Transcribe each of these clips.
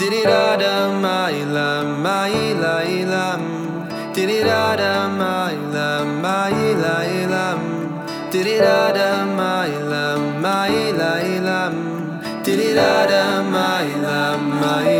Diddy da da my lam my la lam Diddy my my la my my la my my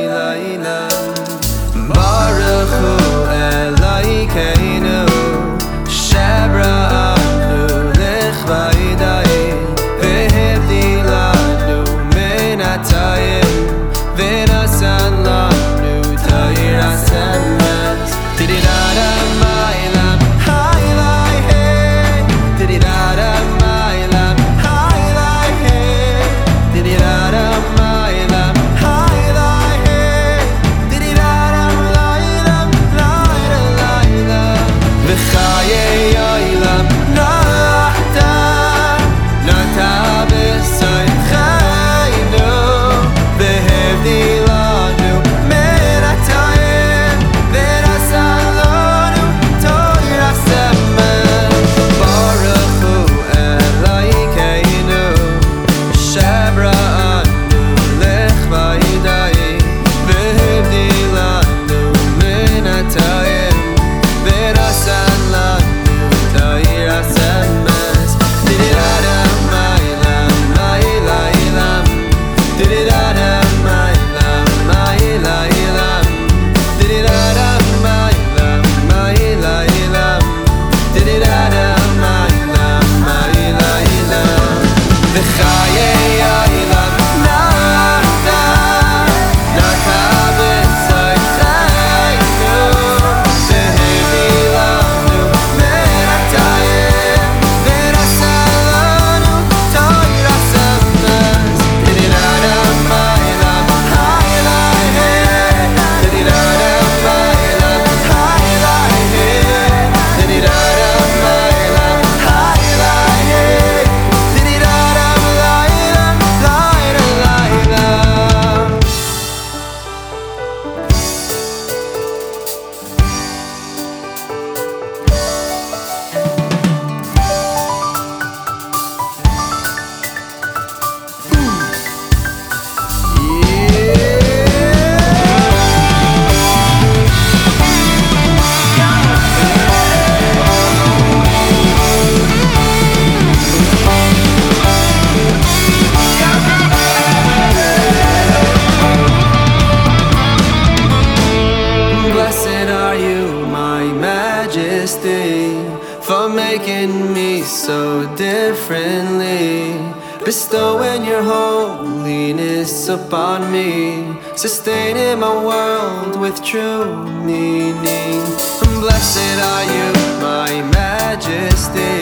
are you, my majesty, for making me so differently. Bestowing your holiness upon me, sustaining my world with true meaning. Blessed are you, my majesty,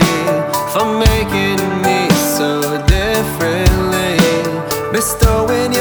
for making me so differently. Bestowing